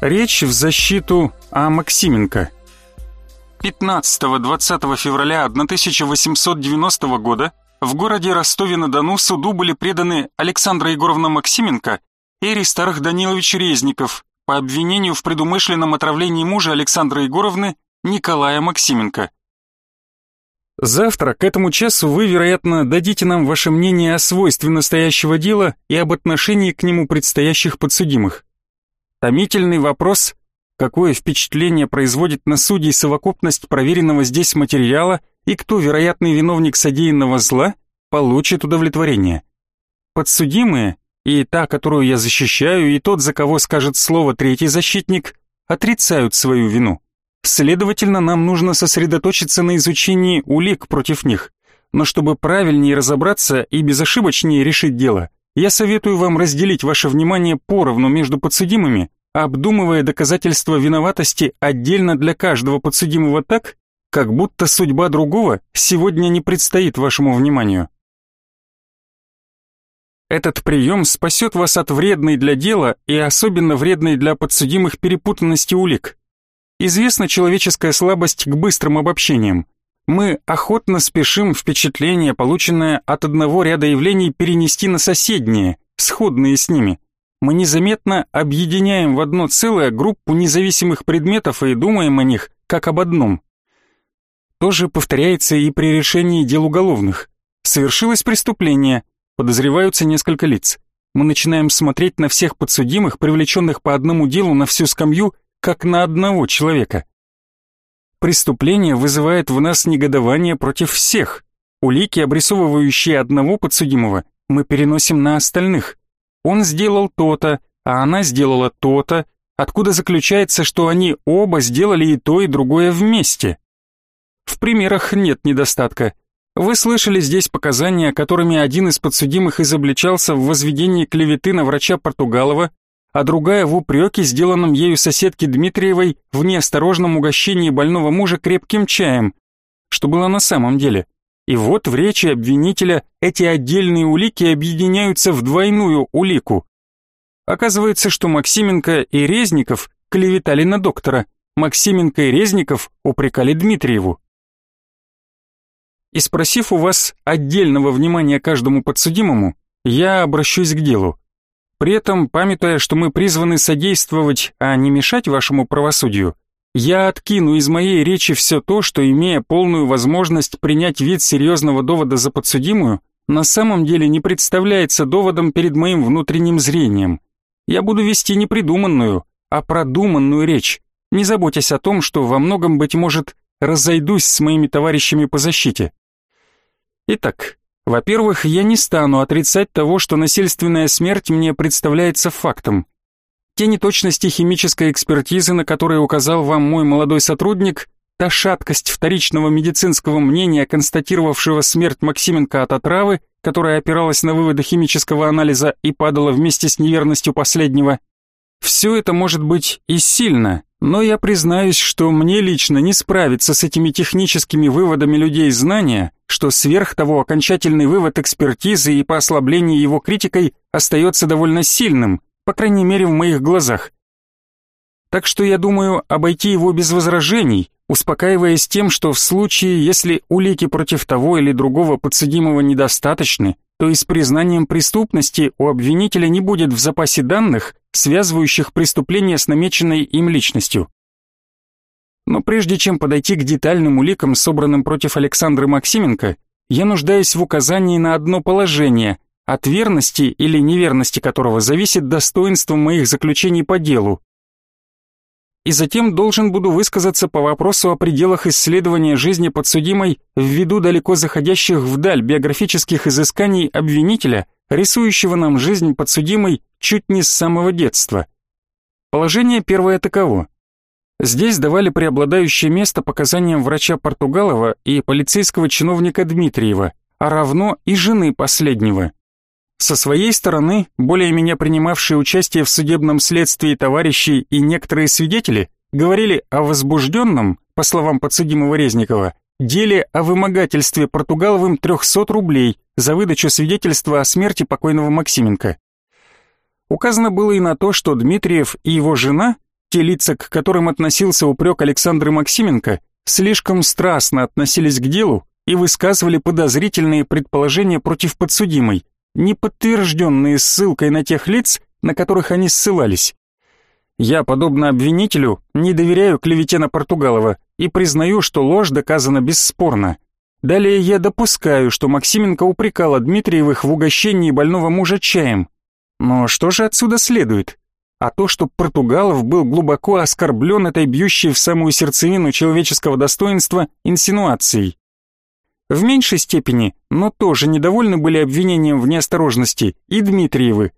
Речь в защиту А. Максименко. 15-20 февраля 1890 года в городе Ростове-на-Дону суду были преданы Александра Егоровна Максименко и Аристарх Данилович Резников по обвинению в предумышленном отравлении мужа Александры Егоровны Николая Максименко. Завтра к этому часу вы, вероятно, дадите нам ваше мнение о свойстве настоящего дела и об отношении к нему предстоящих подсудимых. Томительный вопрос, какое впечатление производит на судей совокупность проверенного здесь материала и кто вероятный виновник содеянного зла, получит удовлетворение. Подсудимые, и та, которую я защищаю, и тот, за кого скажет слово третий защитник, отрицают свою вину. Следовательно, нам нужно сосредоточиться на изучении улик против них. Но чтобы правильнее разобраться и безошибочнее решить дело, я советую вам разделить ваше внимание поровну между подсудимыми, обдумывая доказательства виноватости отдельно для каждого подсудимого так, как будто судьба другого сегодня не предстоит вашему вниманию. Этот прием спасет вас от вредной для дела и особенно вредной для подсудимых перепутанности улик. Известна человеческая слабость к быстрым обобщениям. Мы охотно спешим впечатление, полученное от одного ряда явлений, перенести на соседние, сходные с ними. Мы незаметно объединяем в одно целое группу независимых предметов и думаем о них, как об одном. То же повторяется и при решении дел уголовных. Совершилось преступление, подозреваются несколько лиц. Мы начинаем смотреть на всех подсудимых, привлеченных по одному делу на всю скамью, как на одного человека. Преступление вызывает в нас негодование против всех. Улики, обрисовывающие одного подсудимого, мы переносим на остальных. Он сделал то-то, а она сделала то-то, откуда заключается, что они оба сделали и то, и другое вместе. В примерах нет недостатка. Вы слышали здесь показания, которыми один из подсудимых изобличался в возведении клеветы на врача Португалова, а другая в упреке, сделанном ею соседке Дмитриевой в неосторожном угощении больного мужа крепким чаем, что было на самом деле. И вот в речи обвинителя эти отдельные улики объединяются в двойную улику. Оказывается, что Максименко и Резников клеветали на доктора, Максименко и Резников упрекали Дмитриеву. И спросив у вас отдельного внимания каждому подсудимому, я обращусь к делу. При этом, памятуя, что мы призваны содействовать, а не мешать вашему правосудию, я откину из моей речи все то, что, имея полную возможность принять вид серьезного довода за подсудимую, на самом деле не представляется доводом перед моим внутренним зрением. Я буду вести не придуманную, а продуманную речь, не заботясь о том, что во многом, быть может, разойдусь с моими товарищами по защите. Итак, во-первых, я не стану отрицать того, что насильственная смерть мне представляется фактом. Те неточности химической экспертизы, на которые указал вам мой молодой сотрудник, та шаткость вторичного медицинского мнения, констатировавшего смерть Максименко от отравы, которая опиралась на выводы химического анализа и падала вместе с неверностью последнего, все это может быть и сильно, но я признаюсь, что мне лично не справиться с этими техническими выводами людей знания, что сверх того окончательный вывод экспертизы и по ослаблению его критикой остается довольно сильным, по крайней мере в моих глазах. Так что я думаю обойти его без возражений, успокаиваясь тем, что в случае, если улики против того или другого подсудимого недостаточны, то и с признанием преступности у обвинителя не будет в запасе данных, связывающих преступление с намеченной им личностью. Но прежде чем подойти к детальным уликам, собранным против Александры Максименко, я нуждаюсь в указании на одно положение, от верности или неверности которого зависит достоинство моих заключений по делу. И затем должен буду высказаться по вопросу о пределах исследования жизни подсудимой ввиду далеко заходящих вдаль биографических изысканий обвинителя – рисующего нам жизнь подсудимой чуть не с самого детства. Положение первое таково. Здесь давали преобладающее место показаниям врача Португалова и полицейского чиновника Дмитриева, а равно и жены последнего. Со своей стороны, более меня принимавшие участие в судебном следствии товарищи и некоторые свидетели говорили о возбужденном, по словам подсудимого Резникова, деле о вымогательстве Португаловым 300 рублей за выдачу свидетельства о смерти покойного Максименко. Указано было и на то, что Дмитриев и его жена Те лица, к которым относился упрек Александры Максименко, слишком страстно относились к делу и высказывали подозрительные предположения против подсудимой, не подтвержденные ссылкой на тех лиц, на которых они ссылались. Я, подобно обвинителю, не доверяю клевете на Португалова и признаю, что ложь доказана бесспорно. Далее я допускаю, что Максименко упрекала Дмитриевых в угощении больного мужа чаем. Но что же отсюда следует? А то, что Португалов был глубоко оскорблен этой бьющей в самую сердцевину человеческого достоинства инсинуацией. В меньшей степени, но тоже недовольны были обвинением в неосторожности и Дмитриевы.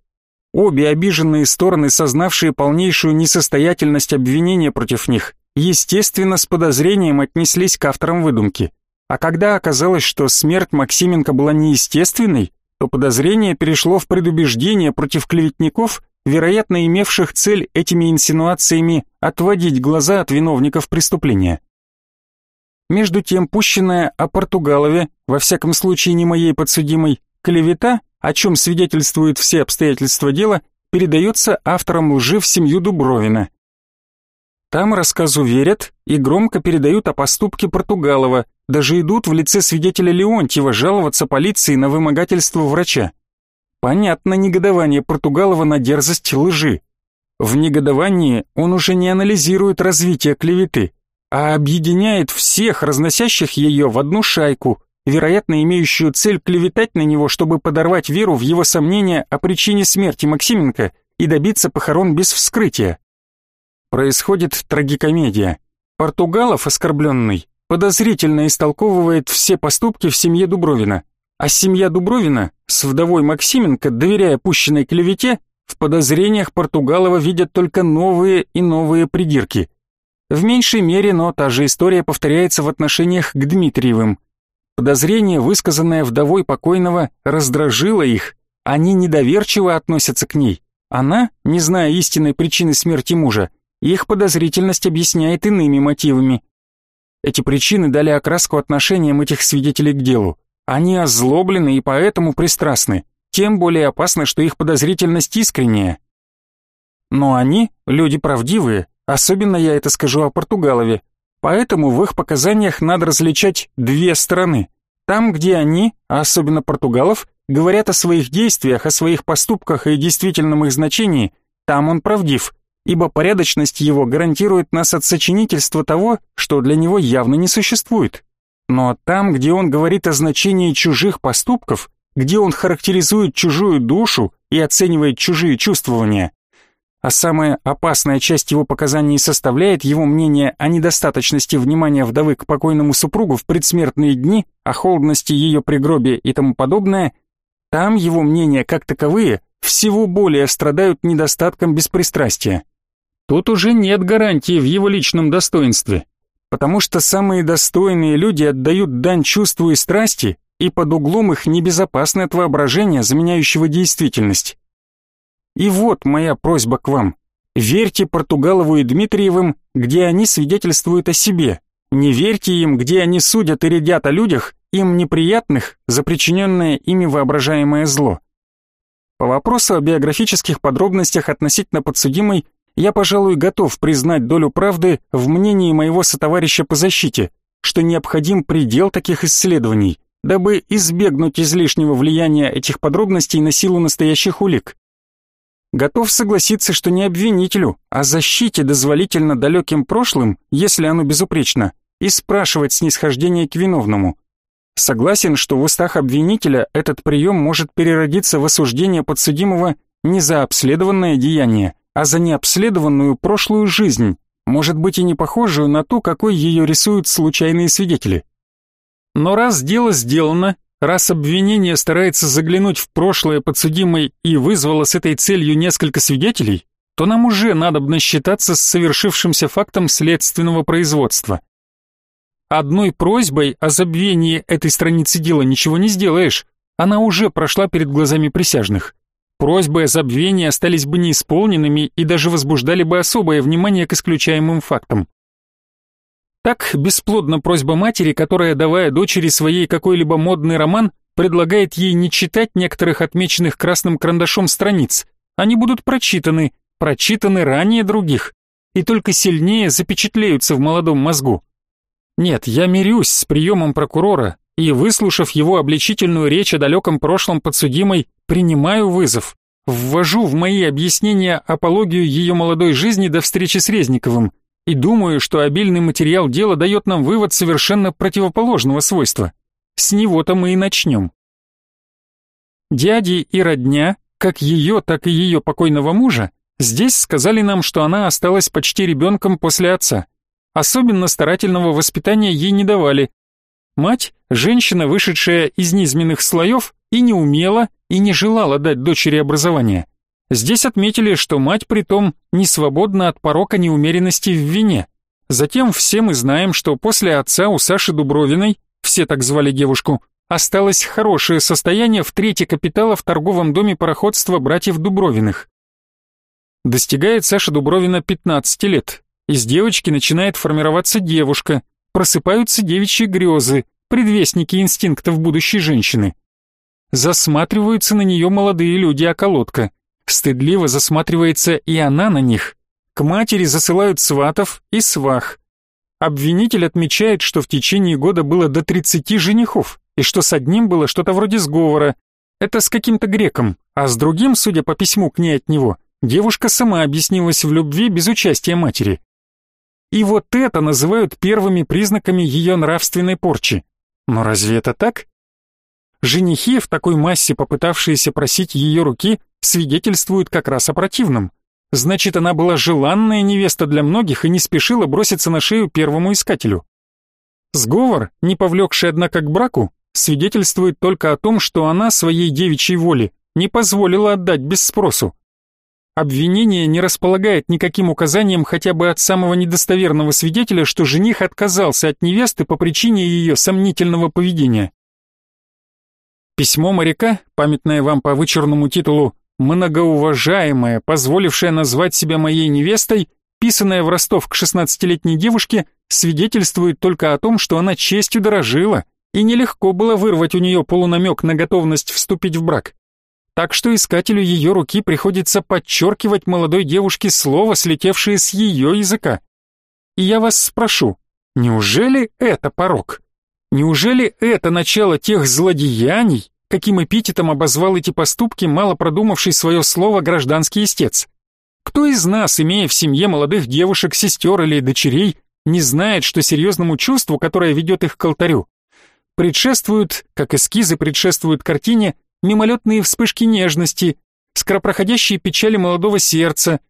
Обе обиженные стороны, сознавшие полнейшую несостоятельность обвинения против них, естественно, с подозрением отнеслись к авторам выдумки. А когда оказалось, что смерть Максименко была неестественной, то подозрение перешло в предубеждение против клеветников, вероятно имевших цель этими инсинуациями отводить глаза от виновников преступления. Между тем, пущенная о Португалове, во всяком случае не моей подсудимой, клевета, о чем свидетельствуют все обстоятельства дела, передается авторам лжи в семью Дубровина. Там рассказу верят и громко передают о поступке Португалова, даже идут в лице свидетеля Леонтьева жаловаться полиции на вымогательство врача. Понятно негодование Португалова на дерзость лжи. В негодовании он уже не анализирует развитие клеветы, а объединяет всех разносящих ее в одну шайку, вероятно имеющую цель клеветать на него, чтобы подорвать веру в его сомнения о причине смерти Максименко и добиться похорон без вскрытия. Происходит трагикомедия. Португалов, оскорбленный, подозрительно истолковывает все поступки в семье Дубровина, а семья Дубровина с вдовой Максименко, доверяя пущенной клевете, в подозрениях Португалова видят только новые и новые придирки. В меньшей мере, но та же история повторяется в отношениях к Дмитриевым. Подозрение, высказанное вдовой покойного, раздражило их, они недоверчиво относятся к ней. Она, не зная истинной причины смерти мужа, их подозрительность объясняет иными мотивами, эти причины дали окраску отношениям этих свидетелей к делу. Они озлоблены и поэтому пристрастны. Тем более опасно, что их подозрительность искренняя. Но они – люди правдивые, особенно я это скажу о Португалове. Поэтому в их показаниях надо различать две стороны. Там, где они, а особенно Португалов, говорят о своих действиях, о своих поступках и действительном их значении, там он правдив – ибо порядочность его гарантирует нас от сочинительства того, что для него явно не существует. Но там, где он говорит о значении чужих поступков, где он характеризует чужую душу и оценивает чужие чувствования, а самая опасная часть его показаний составляет его мнение о недостаточности внимания вдовы к покойному супругу в предсмертные дни, о холодности ее пригробия и тому подобное, там его мнения как таковые всего более страдают недостатком беспристрастия. Тут уже нет гарантии в его личном достоинстве, потому что самые достойные люди отдают дань чувству и страсти, и под углом их небезопасное от воображения, заменяющего действительность. И вот моя просьба к вам. Верьте Португалову и Дмитриевым, где они свидетельствуют о себе. Не верьте им, где они судят и рядят о людях, им неприятных, за причиненное ими воображаемое зло. По вопросу о биографических подробностях относительно подсудимой я, пожалуй, готов признать долю правды в мнении моего сотоварища по защите, что необходим предел таких исследований, дабы избегнуть излишнего влияния этих подробностей на силу настоящих улик. Готов согласиться, что не обвинителю, а защите дозволительно далеким прошлым, если оно безупречно, и спрашивать снисхождение к виновному. Согласен, что в устах обвинителя этот прием может переродиться в осуждение подсудимого не за обследованное деяние, а за необследованную прошлую жизнь, может быть и не похожую на ту, какой ее рисуют случайные свидетели. Но раз дело сделано, раз обвинение старается заглянуть в прошлое подсудимой и вызвало с этой целью несколько свидетелей, то нам уже надобно считаться с совершившимся фактом следственного производства. Одной просьбой о забвении этой страницы дела ничего не сделаешь, она уже прошла перед глазами присяжных. Просьбы о забвении остались бы неисполненными и даже возбуждали бы особое внимание к исключаемым фактам. Так бесплодна просьба матери, которая, давая дочери своей какой-либо модный роман, предлагает ей не читать некоторых отмеченных красным карандашом страниц. Они будут прочитаны, прочитаны ранее других. и только сильнее запечатлеются в молодом мозгу. Нет, я мирюсь с приемом прокурора и, выслушав его обличительную речь о далеком прошлом подсудимой, принимаю вызов, ввожу в мои объяснения апологию ее молодой жизни до встречи с Резниковым и думаю, что обильный материал дела дает нам вывод совершенно противоположного свойства. С него-то мы и начнем. Дяди и родня, как ее, так и ее покойного мужа, здесь сказали нам, что она осталась почти ребенком после отца. Особенно старательного воспитания ей не давали. Мать, женщина, вышедшая из низменных слоев, и не умела, и не желала дать дочери образование. Здесь отметили, что мать притом не свободна от порока неумеренности в вине. Затем все мы знаем, что после отца у Саши Дубровиной, все так звали девушку, осталось хорошее состояние в трети капитала в торговом доме пароходства братьев Дубровиных. Достигает Саша Дубровина 15 лет. Из девочки начинает формироваться девушка, просыпаются девичьи грезы, предвестники инстинктов будущей женщины. Засматриваются на нее молодые люди-околотка. Стыдливо засматривается и она на них. К матери засылают сватов и свах. Обвинитель отмечает, что в течение года было до 30 женихов и что с одним было что-то вроде сговора. Это с каким-то греком, а с другим, судя по письму к ней от него, девушка сама объяснилась в любви без участия матери. И вот это называют первыми признаками ее нравственной порчи. Но разве это так? Женихи, в такой массе попытавшиеся просить ее руки, свидетельствуют как раз о противном. Значит, она была желанная невеста для многих и не спешила броситься на шею первому искателю. Сговор, не повлекший, однако, к браку, свидетельствует только о том, что она своей девичьей воле не позволила отдать без спросу. Обвинение не располагает никаким указанием хотя бы от самого недостоверного свидетеля, что жених отказался от невесты по причине ее сомнительного поведения. Письмо моряка, памятное вам по вычурному титулу «Многоуважаемая, позволившая назвать себя моей невестой», писанное в Ростов к 16-летней девушке, свидетельствует только о том, что она честью дорожила, и нелегко было вырвать у нее полунамек на готовность вступить в брак. Так что искателю ее руки приходится подчеркивать молодой девушке слово, слетевшее с ее языка. И я вас спрошу, неужели это порог? Неужели это начало тех злодеяний, каким эпитетом обозвал эти поступки мало продумавший свое слово гражданский истец? Кто из нас, имея в семье молодых девушек, сестер или дочерей, не знает, что серьезному чувству, которое ведет их к алтарю, предшествуют, как эскизы предшествуют картине, мимолетные вспышки нежности, скоропроходящие печали молодого сердца.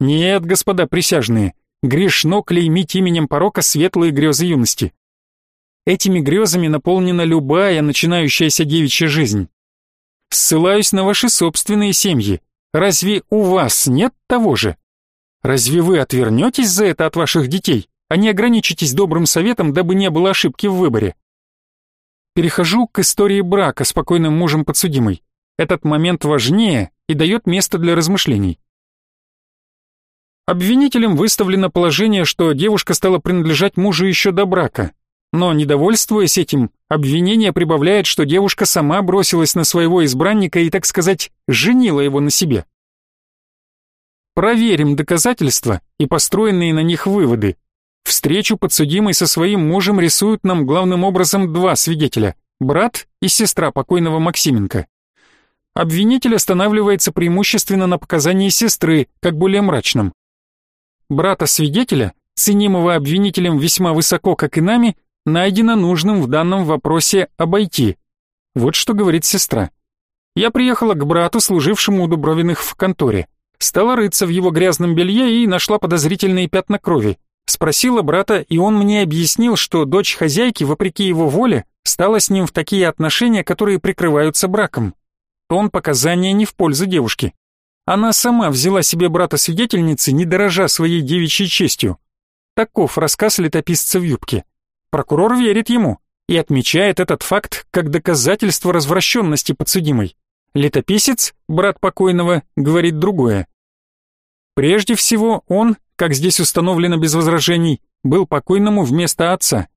Нет, господа присяжные, грешно клеймить именем порока светлые грезы юности. Этими грезами наполнена любая начинающаяся девичья жизнь. Ссылаюсь на ваши собственные семьи. Разве у вас нет того же? Разве вы отвернетесь за это от ваших детей, а не ограничитесь добрым советом, дабы не было ошибки в выборе? Перехожу к истории брака с покойным мужем подсудимой. Этот момент важнее и дает место для размышлений. Обвинителем выставлено положение, что девушка стала принадлежать мужу еще до брака. Но, недовольствуясь этим, обвинение прибавляет, что девушка сама бросилась на своего избранника и, так сказать, женила его на себе. Проверим доказательства и построенные на них выводы, Встречу подсудимой со своим мужем рисуют нам главным образом два свидетеля – брат и сестра покойного Максименко. Обвинитель останавливается преимущественно на показании сестры, как более мрачном. Брата-свидетеля, ценимого обвинителем весьма высоко, как и нами, найдено нужным в данном вопросе обойти. Вот что говорит сестра. Я приехала к брату, служившему у Дубровиных в конторе. Стала рыться в его грязном белье и нашла подозрительные пятна крови. Спросила брата, и он мне объяснил, что дочь хозяйки, вопреки его воле, стала с ним в такие отношения, которые прикрываются браком. Тон показания не в пользу девушки. Она сама взяла себе брата-свидетельницы, не дорожа своей девичьей честью. Таков рассказ летописца в юбке. Прокурор верит ему и отмечает этот факт как доказательство развращенности подсудимой. Летописец, брат покойного, говорит другое. Прежде всего, он как здесь установлено без возражений, был покойному вместо отца.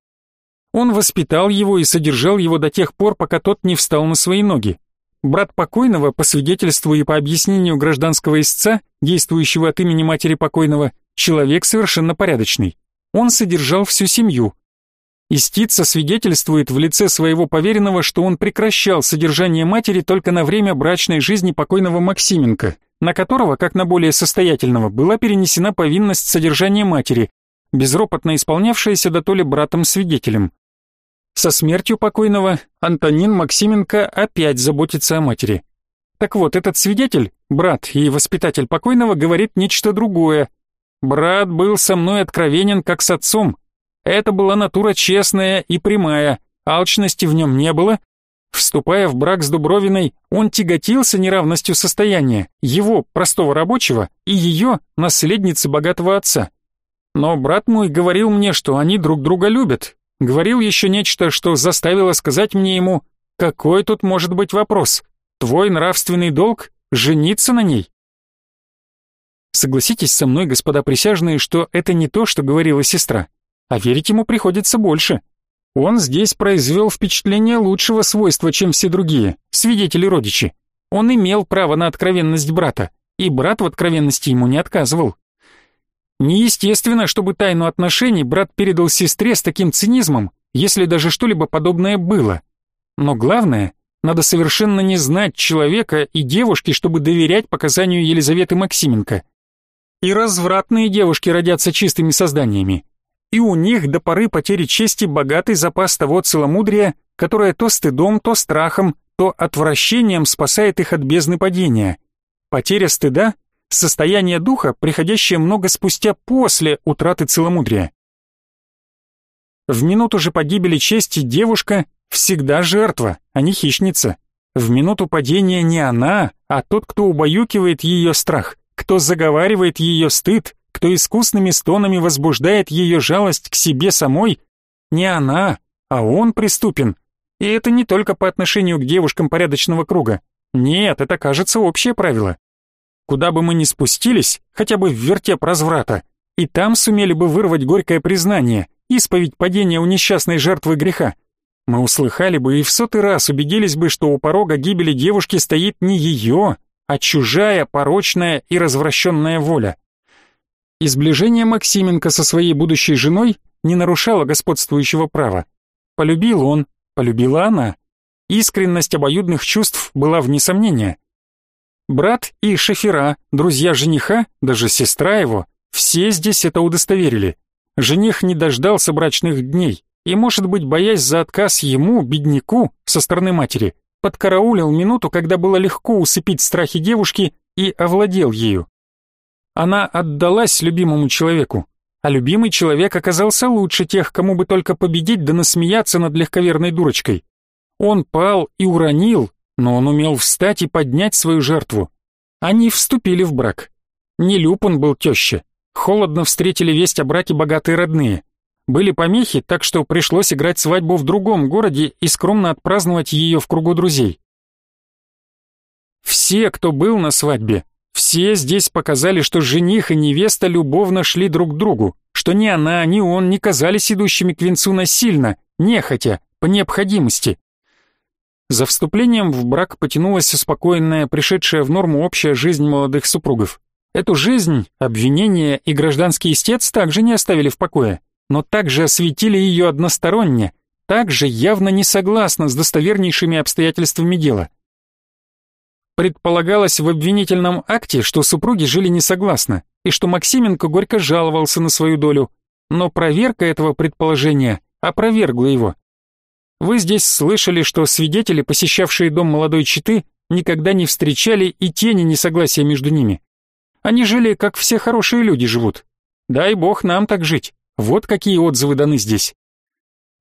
Он воспитал его и содержал его до тех пор, пока тот не встал на свои ноги. Брат покойного, по свидетельству и по объяснению гражданского истца, действующего от имени матери покойного, человек совершенно порядочный. Он содержал всю семью. Истица свидетельствует в лице своего поверенного, что он прекращал содержание матери только на время брачной жизни покойного Максименко, на которого, как на более состоятельного, была перенесена повинность содержания матери, безропотно исполнявшаяся до то ли братом-свидетелем. Со смертью покойного Антонин Максименко опять заботится о матери. Так вот, этот свидетель, брат и воспитатель покойного, говорит нечто другое. Брат был со мной откровенен, как с отцом. Это была натура честная и прямая, алчности в нем не было. Вступая в брак с Дубровиной, он тяготился неравностью состояния, его, простого рабочего, и ее, наследницы богатого отца. Но брат мой говорил мне, что они друг друга любят. Говорил еще нечто, что заставило сказать мне ему, какой тут может быть вопрос? Твой нравственный долг — жениться на ней. Согласитесь со мной, господа присяжные, что это не то, что говорила сестра, а верить ему приходится больше. Он здесь произвел впечатление лучшего свойства, чем все другие, свидетели-родичи. Он имел право на откровенность брата, и брат в откровенности ему не отказывал. Неестественно, чтобы тайну отношений брат передал сестре с таким цинизмом, если даже что-либо подобное было. Но главное, надо совершенно не знать человека и девушки, чтобы доверять показанию Елизаветы Максименко. И развратные девушки родятся чистыми созданиями. И у них до поры потери чести богатый запас того целомудрия, которое то стыдом, то страхом, то отвращением спасает их от бездны падения. Потеря стыда – состояние духа, приходящее много спустя после утраты целомудрия. В минуту же погибели чести девушка всегда жертва, а не хищница. В минуту падения не она, а тот, кто убаюкивает ее страх, кто заговаривает ее стыд, кто искусными стонами возбуждает ее жалость к себе самой, не она, а он преступен. И это не только по отношению к девушкам порядочного круга. Нет, это, кажется, общее правило. Куда бы мы ни спустились, хотя бы в вертеп разврата, и там сумели бы вырвать горькое признание, исповедь падения у несчастной жертвы греха, мы услыхали бы и в сотый раз убедились бы, что у порога гибели девушки стоит не ее, а чужая, порочная и развращенная воля. Изближение Максименко со своей будущей женой не нарушало господствующего права. Полюбил он, полюбила она. Искренность обоюдных чувств была вне сомнения. Брат и шофера, друзья жениха, даже сестра его, все здесь это удостоверили. Жених не дождался брачных дней, и, может быть, боясь за отказ ему, бедняку, со стороны матери, подкараулил минуту, когда было легко усыпить страхи девушки и овладел ею. Она отдалась любимому человеку, а любимый человек оказался лучше тех, кому бы только победить да насмеяться над легковерной дурочкой. Он пал и уронил, но он умел встать и поднять свою жертву. Они вступили в брак. Не Люб он был теща. Холодно встретили весть о браке богатые родные. Были помехи, так что пришлось играть свадьбу в другом городе и скромно отпраздновать ее в кругу друзей. Все, кто был на свадьбе, все здесь показали, что жених и невеста любовно шли друг к другу, что ни она, ни он не казались идущими к венцу насильно, нехотя, по необходимости. За вступлением в брак потянулась успокоенная, пришедшая в норму общая жизнь молодых супругов. Эту жизнь, обвинения и гражданский истец также не оставили в покое но также осветили ее односторонне, также явно не согласно с достовернейшими обстоятельствами дела. Предполагалось в обвинительном акте, что супруги жили несогласно, и что Максименко горько жаловался на свою долю, но проверка этого предположения опровергла его. Вы здесь слышали, что свидетели, посещавшие дом молодой четы, никогда не встречали и тени несогласия между ними. Они жили, как все хорошие люди живут. Дай бог нам так жить. Вот какие отзывы даны здесь.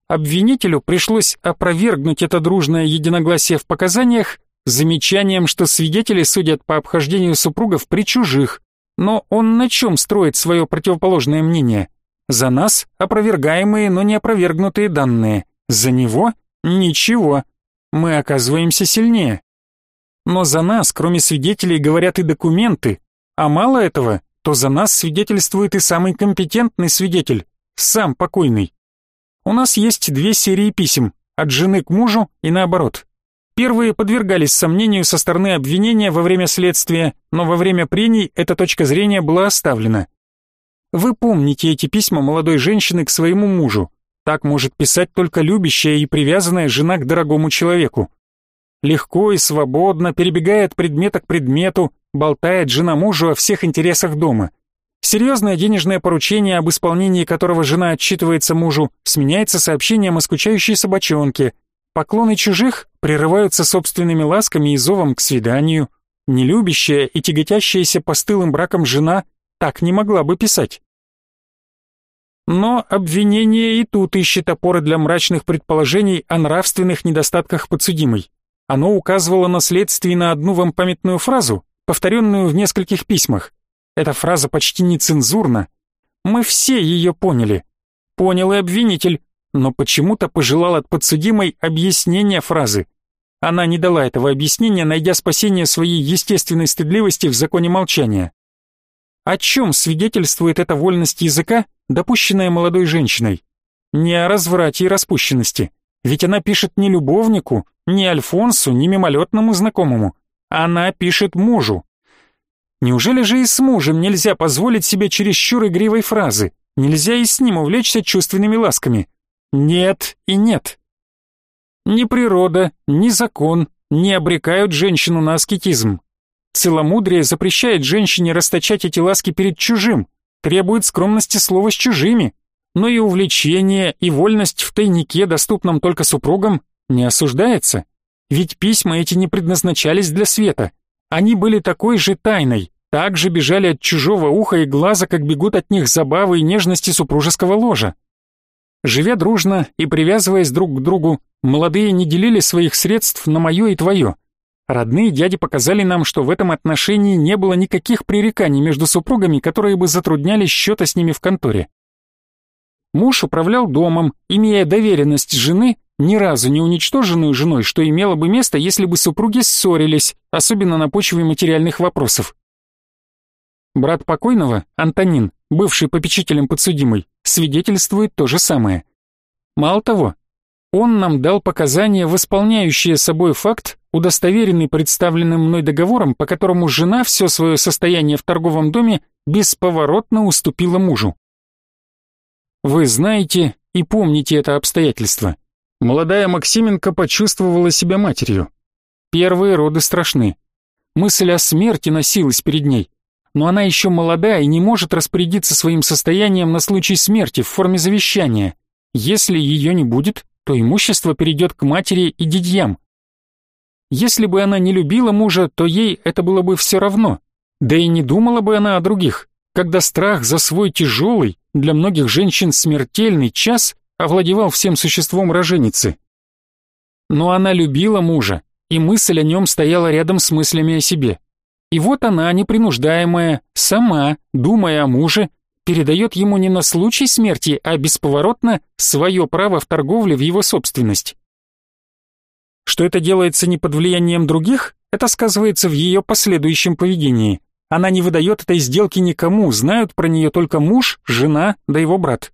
Обвинителю пришлось опровергнуть это дружное единогласие в показаниях замечанием, что свидетели судят по обхождению супругов при чужих, но он на чем строит свое противоположное мнение? За нас опровергаемые, но не опровергнутые данные. За него ничего. Мы оказываемся сильнее. Но за нас, кроме свидетелей, говорят и документы, а мало этого, то за нас свидетельствует и самый компетентный свидетель, сам покойный. У нас есть две серии писем, от жены к мужу и наоборот. Первые подвергались сомнению со стороны обвинения во время следствия, но во время прений эта точка зрения была оставлена. Вы помните эти письма молодой женщины к своему мужу. Так может писать только любящая и привязанная жена к дорогому человеку. Легко и свободно, перебегая от предмета к предмету, болтает жена мужу о всех интересах дома. Серьезное денежное поручение, об исполнении которого жена отчитывается мужу, сменяется сообщением о скучающей собачонке. Поклоны чужих прерываются собственными ласками и зовом к свиданию. Нелюбящая и тяготящаяся постылым браком жена так не могла бы писать. Но обвинение и тут ищет опоры для мрачных предположений о нравственных недостатках подсудимой. Оно указывало на следствие на одну вам памятную фразу, повторенную в нескольких письмах. Эта фраза почти нецензурна. Мы все ее поняли. Понял и обвинитель, но почему-то пожелал от подсудимой объяснения фразы. Она не дала этого объяснения, найдя спасение своей естественной стыдливости в законе молчания. О чем свидетельствует эта вольность языка, допущенная молодой женщиной? Не о разврате и распущенности. Ведь она пишет не любовнику, не Альфонсу, не мимолетному знакомому. Она пишет мужу. Неужели же и с мужем нельзя позволить себе чересчур игривой фразы? Нельзя и с ним увлечься чувственными ласками? Нет и нет. Ни природа, ни закон не обрекают женщину на аскетизм. Целомудрие запрещает женщине расточать эти ласки перед чужим, требует скромности слова с чужими, но и увлечение, и вольность в тайнике, доступном только супругам, не осуждается. Ведь письма эти не предназначались для света. Они были такой же тайной, так же бежали от чужого уха и глаза, как бегут от них забавы и нежности супружеского ложа. Живя дружно и привязываясь друг к другу, молодые не делили своих средств на мое и твое. Родные дяди показали нам, что в этом отношении не было никаких пререканий между супругами, которые бы затрудняли счета с ними в конторе. Муж управлял домом, имея доверенность жены, ни разу не уничтоженную женой, что имело бы место, если бы супруги ссорились, особенно на почве материальных вопросов. Брат покойного, Антонин, бывший попечителем подсудимой, свидетельствует то же самое. Мало того, он нам дал показания, восполняющие собой факт, удостоверенный представленным мной договором, по которому жена все свое состояние в торговом доме бесповоротно уступила мужу. Вы знаете и помните это обстоятельство. Молодая Максименко почувствовала себя матерью. Первые роды страшны. Мысль о смерти носилась перед ней, но она еще молодая и не может распорядиться своим состоянием на случай смерти в форме завещания. Если ее не будет, то имущество перейдет к матери и дядьям. Если бы она не любила мужа, то ей это было бы все равно. Да и не думала бы она о других, когда страх за свой тяжелый, для многих женщин смертельный час овладевал всем существом роженицы. Но она любила мужа, и мысль о нем стояла рядом с мыслями о себе. И вот она, непринуждаемая, сама, думая о муже, передает ему не на случай смерти, а бесповоротно свое право в торговле в его собственность. Что это делается не под влиянием других, это сказывается в ее последующем поведении. Она не выдает этой сделки никому, знают про нее только муж, жена, да его брат.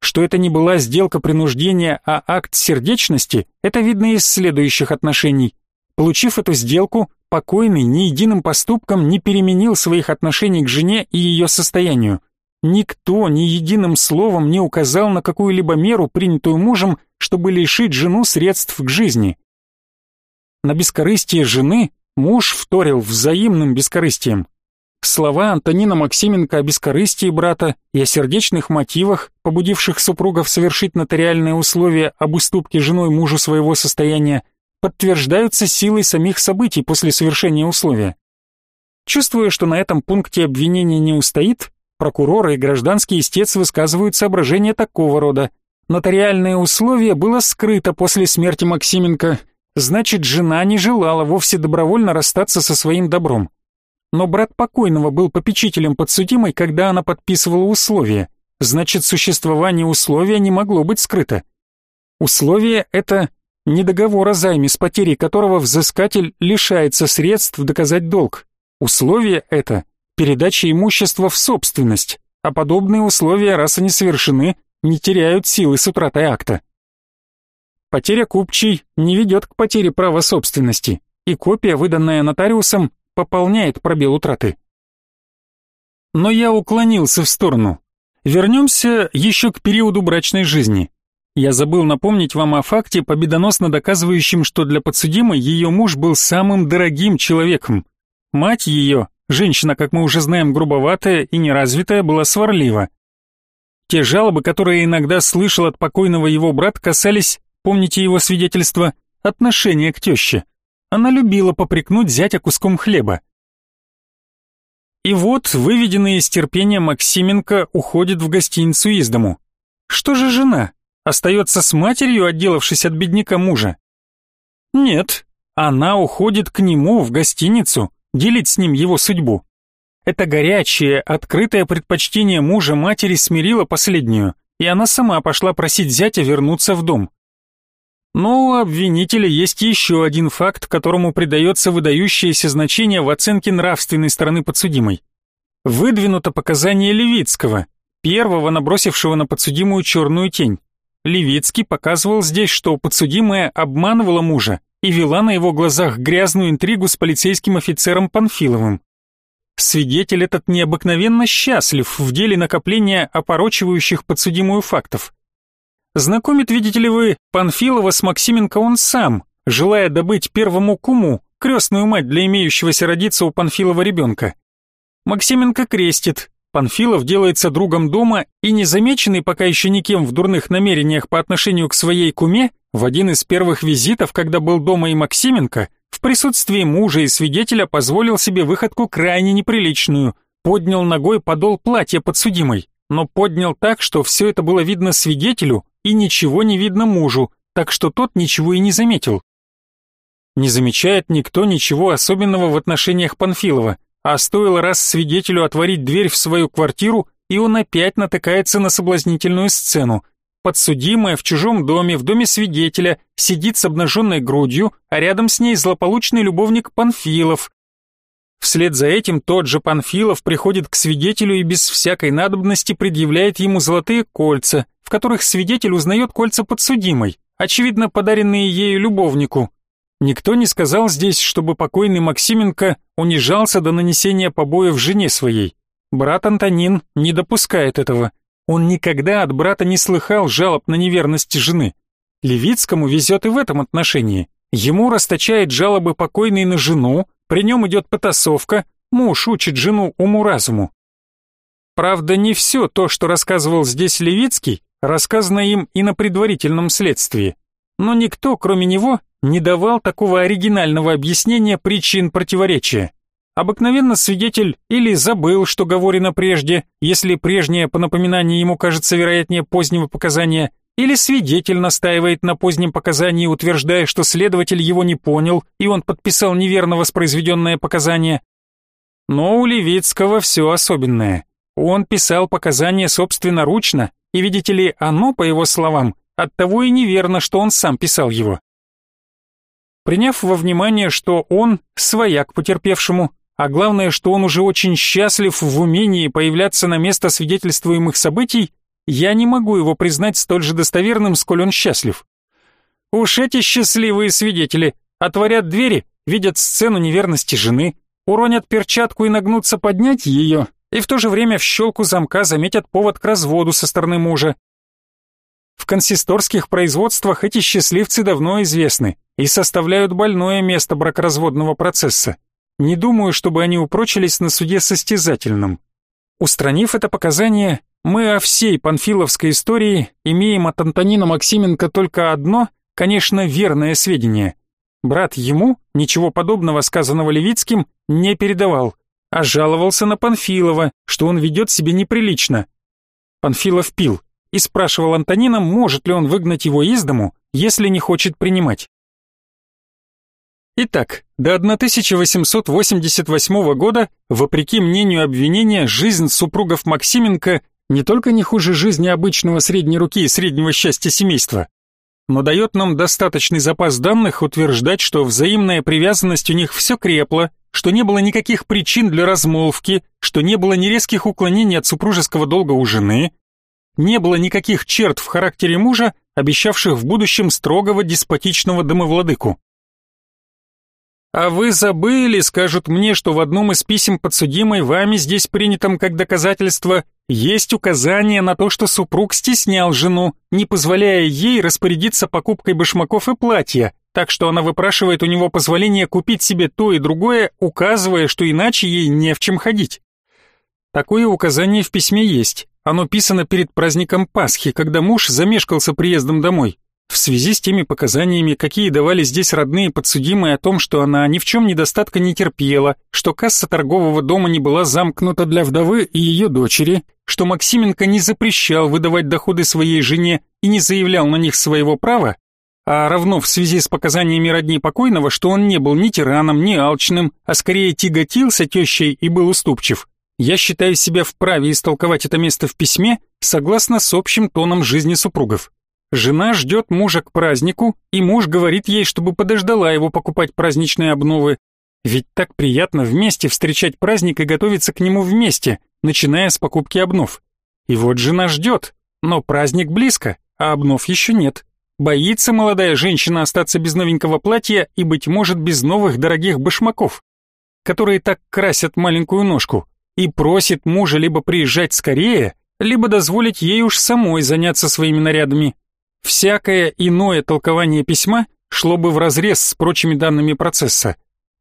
Что это не была сделка принуждения, а акт сердечности, это видно из следующих отношений. Получив эту сделку, покойный ни единым поступком не переменил своих отношений к жене и ее состоянию. Никто ни единым словом не указал на какую-либо меру, принятую мужем, чтобы лишить жену средств к жизни. На бескорыстие жены муж вторил взаимным бескорыстием. Слова Антонина Максименко о бескорыстии брата и о сердечных мотивах, побудивших супругов совершить нотариальные условия об уступке женой мужу своего состояния, подтверждаются силой самих событий после совершения условия. Чувствуя, что на этом пункте обвинения не устоит, Прокуроры и гражданский истец высказывают соображения такого рода. Нотариальное условие было скрыто после смерти Максименко, значит, жена не желала вовсе добровольно расстаться со своим добром. Но брат покойного был попечителем подсудимой, когда она подписывала условия, значит, существование условия не могло быть скрыто. Условие это не договор о займе, с потерей которого взыскатель лишается средств доказать долг. Условие это передача имущества в собственность, а подобные условия, раз они совершены, не теряют силы с утратой акта. Потеря купчей не ведет к потере права собственности, и копия, выданная нотариусом, пополняет пробел утраты. Но я уклонился в сторону. Вернемся еще к периоду брачной жизни. Я забыл напомнить вам о факте, победоносно доказывающем, что для подсудимой ее муж был самым дорогим человеком. Мать ее, женщина, как мы уже знаем, грубоватая и неразвитая, была сварлива. Те жалобы, которые иногда слышал от покойного его брата, касались, помните его свидетельство, отношения к теще. Она любила попрекнуть зятя куском хлеба. И вот, выведенный из терпения Максименко уходит в гостиницу из дому. Что же жена? Остается с матерью, отделавшись от бедняка мужа? Нет, она уходит к нему в гостиницу, делить с ним его судьбу. Это горячее, открытое предпочтение мужа матери смирило последнюю, и она сама пошла просить зятя вернуться в дом. Но у обвинителя есть еще один факт, которому придается выдающееся значение в оценке нравственной стороны подсудимой. Выдвинуто показание Левицкого, первого набросившего на подсудимую черную тень. Левицкий показывал здесь, что подсудимая обманывала мужа и вела на его глазах грязную интригу с полицейским офицером Панфиловым. Свидетель этот необыкновенно счастлив в деле накопления опорочивающих подсудимую фактов. Знакомит, видите ли вы, Панфилова с Максименко он сам, желая добыть первому куму, крестную мать для имеющегося родиться у Панфилова ребенка. Максименко крестит, Панфилов делается другом дома и, незамеченный пока еще никем в дурных намерениях по отношению к своей куме, в один из первых визитов, когда был дома и Максименко, в присутствии мужа и свидетеля позволил себе выходку крайне неприличную, поднял ногой подол платья подсудимой, но поднял так, что все это было видно свидетелю, и ничего не видно мужу, так что тот ничего и не заметил. Не замечает никто ничего особенного в отношениях Панфилова, а стоило раз свидетелю отворить дверь в свою квартиру, и он опять натыкается на соблазнительную сцену. Подсудимая в чужом доме, в доме свидетеля, сидит с обнаженной грудью, а рядом с ней злополучный любовник Панфилов, Вслед за этим тот же Панфилов приходит к свидетелю и без всякой надобности предъявляет ему золотые кольца, в которых свидетель узнает кольца подсудимой, очевидно подаренные ею любовнику. Никто не сказал здесь, чтобы покойный Максименко унижался до нанесения побоев жене своей. Брат Антонин не допускает этого. Он никогда от брата не слыхал жалоб на неверность жены. Левицкому везет и в этом отношении. Ему расточает жалобы покойной на жену, при нем идет потасовка, муж учит жену уму-разуму. Правда, не все то, что рассказывал здесь Левицкий, рассказано им и на предварительном следствии. Но никто, кроме него, не давал такого оригинального объяснения причин противоречия. Обыкновенно свидетель или забыл, что говорено прежде, если прежнее по напоминанию ему кажется вероятнее позднего показания, или свидетель настаивает на позднем показании, утверждая, что следователь его не понял, и он подписал неверно воспроизведенное показание. Но у Левицкого все особенное. Он писал показания собственноручно, и, видите ли, оно, по его словам, оттого и неверно, что он сам писал его. Приняв во внимание, что он свояк потерпевшему, а главное, что он уже очень счастлив в умении появляться на место свидетельствуемых событий, я не могу его признать столь же достоверным, сколь он счастлив. Уж эти счастливые свидетели отворят двери, видят сцену неверности жены, уронят перчатку и нагнутся поднять ее, и в то же время в щелку замка заметят повод к разводу со стороны мужа. В консисторских производствах эти счастливцы давно известны и составляют больное место бракоразводного процесса. Не думаю, чтобы они упрочились на суде состязательном. Устранив это показание, мы о всей панфиловской истории имеем от Антонина Максименко только одно, конечно, верное сведение. Брат ему ничего подобного сказанного Левицким не передавал, а жаловался на Панфилова, что он ведет себя неприлично. Панфилов пил и спрашивал Антонина, может ли он выгнать его из дому, если не хочет принимать. Итак, до 1888 года, вопреки мнению обвинения, жизнь супругов Максименко не только не хуже жизни обычного средней руки и среднего счастья семейства, но дает нам достаточный запас данных утверждать, что взаимная привязанность у них все крепло, что не было никаких причин для размолвки, что не было ни резких уклонений от супружеского долга у жены, не было никаких черт в характере мужа, обещавших в будущем строгого деспотичного домовладыку. А вы забыли, скажут мне, что в одном из писем подсудимой вами здесь принятом как доказательство есть указание на то, что супруг стеснял жену, не позволяя ей распорядиться покупкой башмаков и платья, так что она выпрашивает у него позволение купить себе то и другое, указывая, что иначе ей не в чем ходить. Такое указание в письме есть. Оно писано перед праздником Пасхи, когда муж замешкался приездом домой. В связи с теми показаниями, какие давали здесь родные подсудимые о том, что она ни в чем недостатка не терпела, что касса торгового дома не была замкнута для вдовы и ее дочери, что Максименко не запрещал выдавать доходы своей жене и не заявлял на них своего права, а равно в связи с показаниями родни покойного, что он не был ни тираном, ни алчным, а скорее тяготился тещей и был уступчив. Я считаю себя вправе истолковать это место в письме согласно с общим тоном жизни супругов. Жена ждет мужа к празднику, и муж говорит ей, чтобы подождала его покупать праздничные обновы. Ведь так приятно вместе встречать праздник и готовиться к нему вместе, начиная с покупки обнов. И вот жена ждет, но праздник близко, а обнов еще нет. Боится молодая женщина остаться без новенького платья и, быть может, без новых дорогих башмаков, которые так красят маленькую ножку, и просит мужа либо приезжать скорее, либо дозволить ей уж самой заняться своими нарядами. Всякое иное толкование письма шло бы вразрез с прочими данными процесса.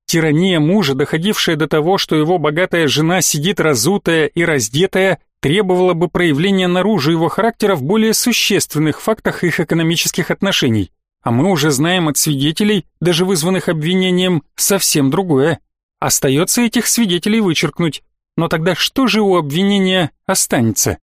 Тирания мужа, доходившая до того, что его богатая жена сидит разутая и раздетая, требовала бы проявления наружу его характера в более существенных фактах их экономических отношений. А мы уже знаем от свидетелей, даже вызванных обвинением, совсем другое. Остается этих свидетелей вычеркнуть. Но тогда что же у обвинения останется?